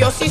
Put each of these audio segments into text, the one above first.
yo sí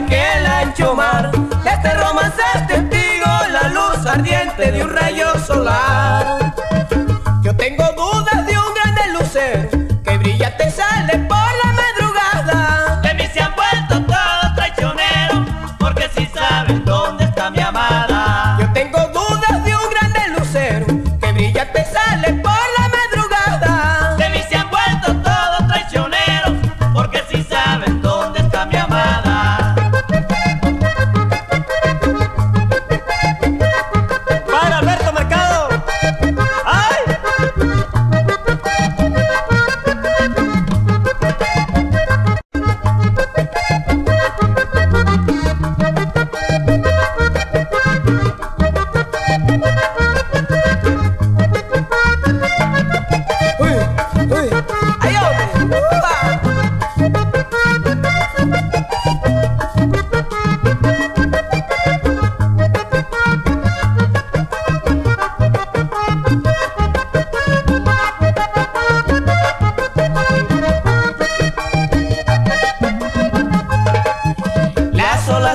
que el ancho mar. Este romance es testigo la luz ardiente de un rayo solar. Yo tengo dudas de un grande lucero que brilla te sale por la madrugada. De mí se han vuelto todos traicioneros, porque si saben dónde está mi amada. Yo tengo dudas de un grande lucero que brilla te sale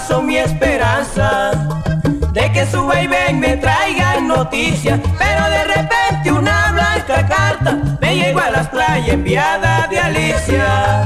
Son mi esperanza de que suba y me traigan noticias, pero de repente una blanca carta me llegó a las playas enviada de Alicia.